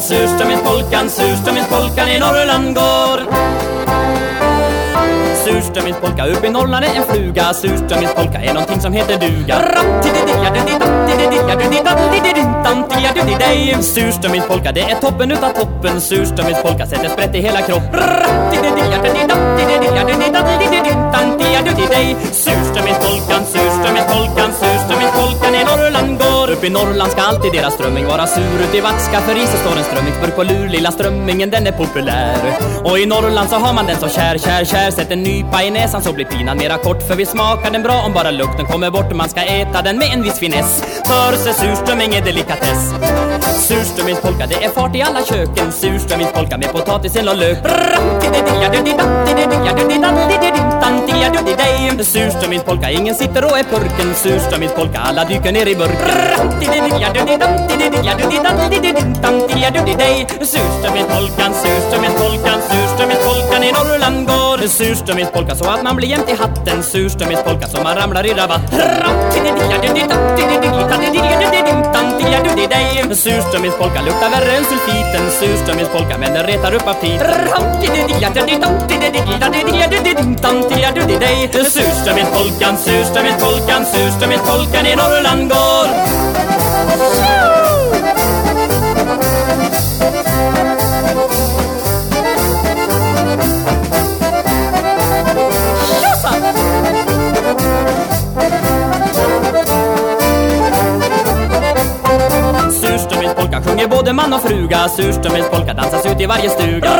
surströmmingspolkan, surströmmingspolkan i Norrland går. Surströmmingspolka upp i Norrland är en fluga. Surströmmingspolka är någonting som heter duga. Surströmmingspolka det är toppen utav toppen. Surströmmingspolka sätter sprätt i hela kroppen. Surströmmingspolkan, surströmmingspolkan, surströmmingspolkan i Norrland går. Upp i Norrland ska alltid deras strömming vara sur. Ut i Vatska för i står en strömmingsburk på lur Lilla strömmingen den är populär. Och i Norrland så har man den så kär, kär, kär. Sätt en nypa i näsan så blir pinan mera kort För vi smakar den bra. Om bara lukten kommer bort Man ska äta den med en viss finess. För se surströmming är delikatess. Surströmmingspolka det är fart i alla köken. Surströmmingspolka med potatisen och lök. Surströmmingspolka, ingen sitter och är purken. Surströmmingspolka, alla dyker ner i burken. Surströmmingspolkan, surströmmingspolkan, surströmmingspolkan i Norrland går. Surströmmingspolka så att man blir jämt i hatten. Surströmmingspolka så man ramlar i rabatt. Surströmmingspolka luktar värre än sulfiten. Surströmmingspolka men den retar upp aptit. Surströmmingspolkan, surströmmingspolkan, surströmmingspolkan i Norrland går. både man och fruga Surströmmingspolka dansas ut i varje stuga.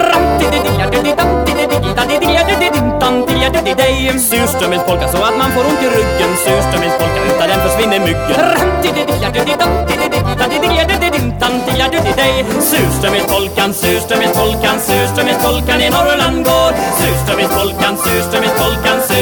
Surströmmingspolka så att man får ont i ryggen. Surströmmingspolka utan den försvinner myggen. Surströmmingspolkan, surströmmingspolkan, surströmmingspolkan i Norrland går. Surströmmingspolkan, surströmmingspolkan, surströmmingspolkan